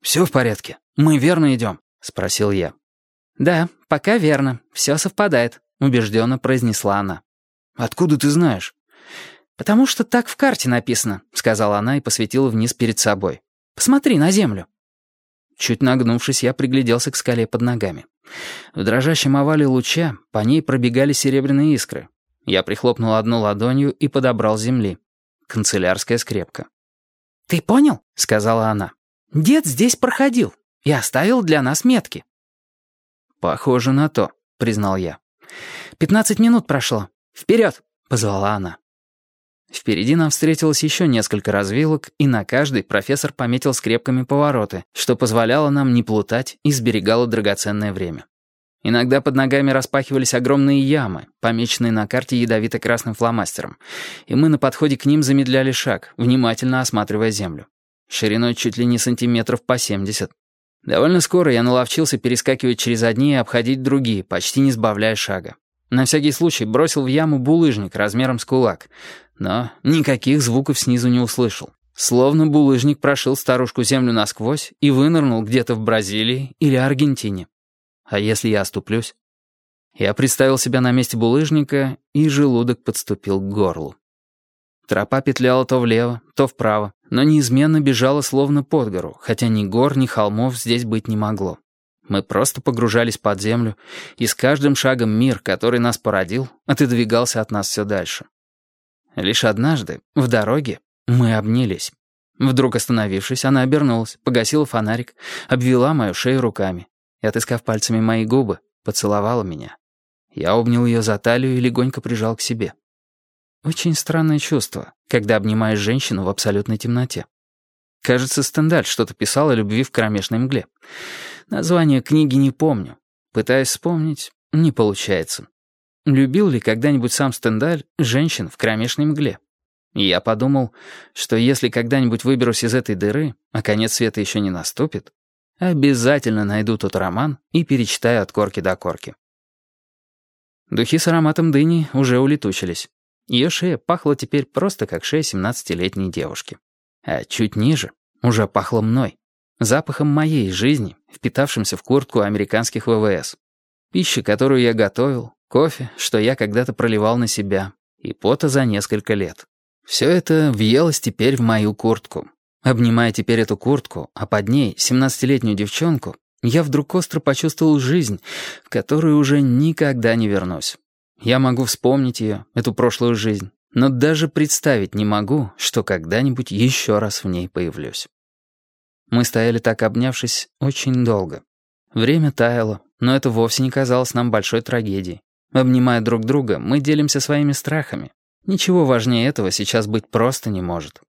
«Все в порядке? Мы верно идем?» — спросил я. «Да, пока верно. Все совпадает», — убежденно произнесла она. «Откуда ты знаешь?» «Потому что так в карте написано», — сказала она и посветила вниз перед собой. «Посмотри на землю». Чуть нагнувшись, я пригляделся к скале под ногами. В дрожащем овале луча по ней пробегали серебряные искры. Я прихлопнул одну ладонью и подобрал земли. Канцелярская скрепка. «Ты понял?» — сказала она. «Дед здесь проходил и оставил для нас метки». «Похоже на то», — признал я. «Пятнадцать минут прошло. Вперед!» — позвала она. Впереди нам встретилось еще несколько развилок, и на каждой профессор пометил скрепками повороты, что позволяло нам не плутать и сберегало драгоценное время. Иногда под ногами распахивались огромные ямы, помеченные на карте ядовито-красным фломастером, и мы на подходе к ним замедляли шаг, внимательно осматривая землю. Шириной чуть ли не сантиметров по 70. Довольно скоро я наловчился перескакивать через одни и обходить другие, почти не сбавляя шага. На всякий случай бросил в яму булыжник размером с кулак, но никаких звуков снизу не услышал. Словно булыжник прошил старушку землю насквозь и вынырнул где-то в Бразилии или Аргентине. А если я оступлюсь? Я представил себя на месте булыжника, и желудок подступил к горлу. Тропа петляла то влево, то вправо, но неизменно бежала словно под гору, хотя ни гор, ни холмов здесь быть не могло. Мы просто погружались под землю, и с каждым шагом мир, который нас породил, отодвигался от нас все дальше. Лишь однажды, в дороге, мы обнялись. Вдруг остановившись, она обернулась, погасила фонарик, обвела мою шею руками и, отыскав пальцами мои губы, поцеловала меня. Я обнял ее за талию и легонько прижал к себе. Очень странное чувство, когда обнимаешь женщину в абсолютной темноте. Кажется, Стендаль что-то писал о любви в кромешной мгле. Название книги не помню. Пытаюсь вспомнить, не получается. Любил ли когда-нибудь сам Стендаль женщин в кромешной мгле? Я подумал, что если когда-нибудь выберусь из этой дыры, а конец света еще не наступит, обязательно найду тот роман и перечитаю от корки до корки. Духи с ароматом дыни уже улетучились. Ее шея пахла теперь просто как шея семнадцатилетней девушки. А чуть ниже уже пахло мной. Запахом моей жизни, впитавшимся в куртку американских ВВС. Пища, которую я готовил, кофе, что я когда-то проливал на себя, и пота за несколько лет. Все это въелось теперь в мою куртку. Обнимая теперь эту куртку, а под ней семнадцатилетнюю девчонку, я вдруг остро почувствовал жизнь, в которую уже никогда не вернусь. Я могу вспомнить ее, эту прошлую жизнь, но даже представить не могу, что когда-нибудь еще раз в ней появлюсь. Мы стояли так обнявшись очень долго. Время таяло, но это вовсе не казалось нам большой трагедией. Обнимая друг друга, мы делимся своими страхами. Ничего важнее этого сейчас быть просто не может.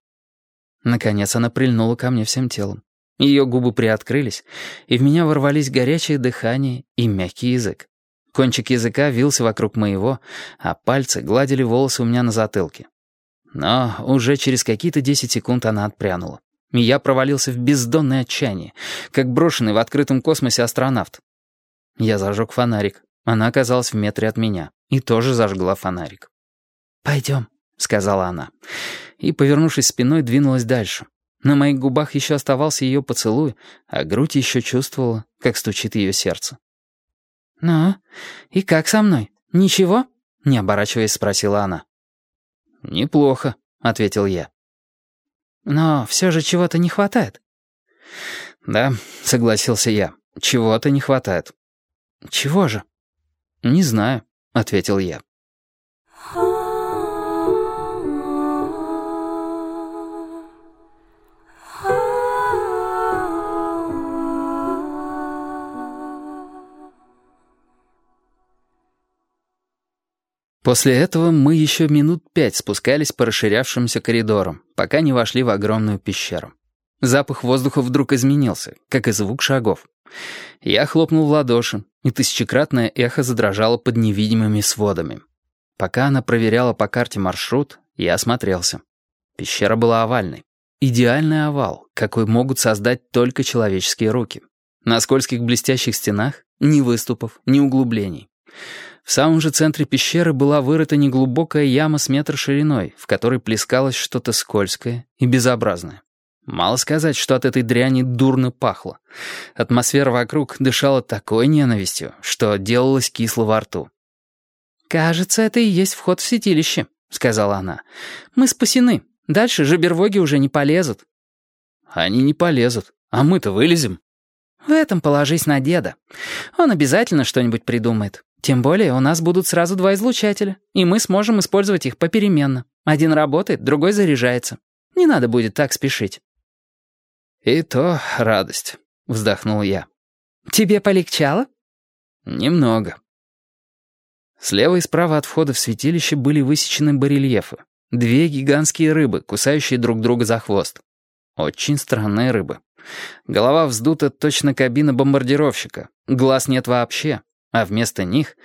Наконец она прильнула ко мне всем телом. Ее губы приоткрылись, и в меня ворвались горячее дыхание и мягкий язык. Кончик языка вился вокруг моего, а пальцы гладили волосы у меня на затылке. Но уже через какие-то десять секунд она отпрянула. И я провалился в бездонное отчаяние, как брошенный в открытом космосе астронавт. Я зажег фонарик. Она оказалась в метре от меня и тоже зажгла фонарик. «Пойдем», — сказала она. И, повернувшись спиной, двинулась дальше. На моих губах еще оставался ее поцелуй, а грудь еще чувствовала, как стучит ее сердце. «Ну, и как со мной? Ничего?» — не оборачиваясь, спросила она. «Неплохо», — ответил я. «Но все же чего-то не хватает». «Да», — согласился я, — «чего-то не хватает». «Чего же?» «Не знаю», — ответил я. После этого мы еще минут пять спускались по расширявшимся коридорам, пока не вошли в огромную пещеру. Запах воздуха вдруг изменился, как и звук шагов. Я хлопнул в ладоши, и тысячекратное эхо задрожало под невидимыми сводами. Пока она проверяла по карте маршрут, я осмотрелся. Пещера была овальной. Идеальный овал, какой могут создать только человеческие руки. На скользких блестящих стенах ни выступов, ни углублений. В самом же центре пещеры была вырыта неглубокая яма с метр шириной, в которой плескалось что-то скользкое и безобразное. Мало сказать, что от этой дряни дурно пахло. Атмосфера вокруг дышала такой ненавистью, что делалось кисло во рту. «Кажется, это и есть вход в святилище», — сказала она. «Мы спасены. Дальше жабервоги уже не полезут». «Они не полезут. А мы-то вылезем». «В этом положись на деда. Он обязательно что-нибудь придумает. Тем более у нас будут сразу два излучателя, и мы сможем использовать их попеременно. Один работает, другой заряжается. Не надо будет так спешить». «И то радость», — вздохнул я. «Тебе полегчало?» «Немного». Слева и справа от входа в святилище были высечены барельефы. Две гигантские рыбы, кусающие друг друга за хвост. Очень странные рыбы. Голова вздута точно кабина бомбардировщика. Глаз нет вообще. А вместо них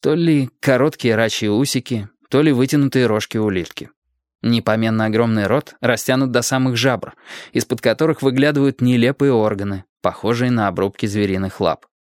то ли короткие рачьи усики, то ли вытянутые рожки улитки. Непоменно огромный рот растянут до самых жабр, из-под которых выглядывают нелепые органы, похожие на обрубки звериных лап.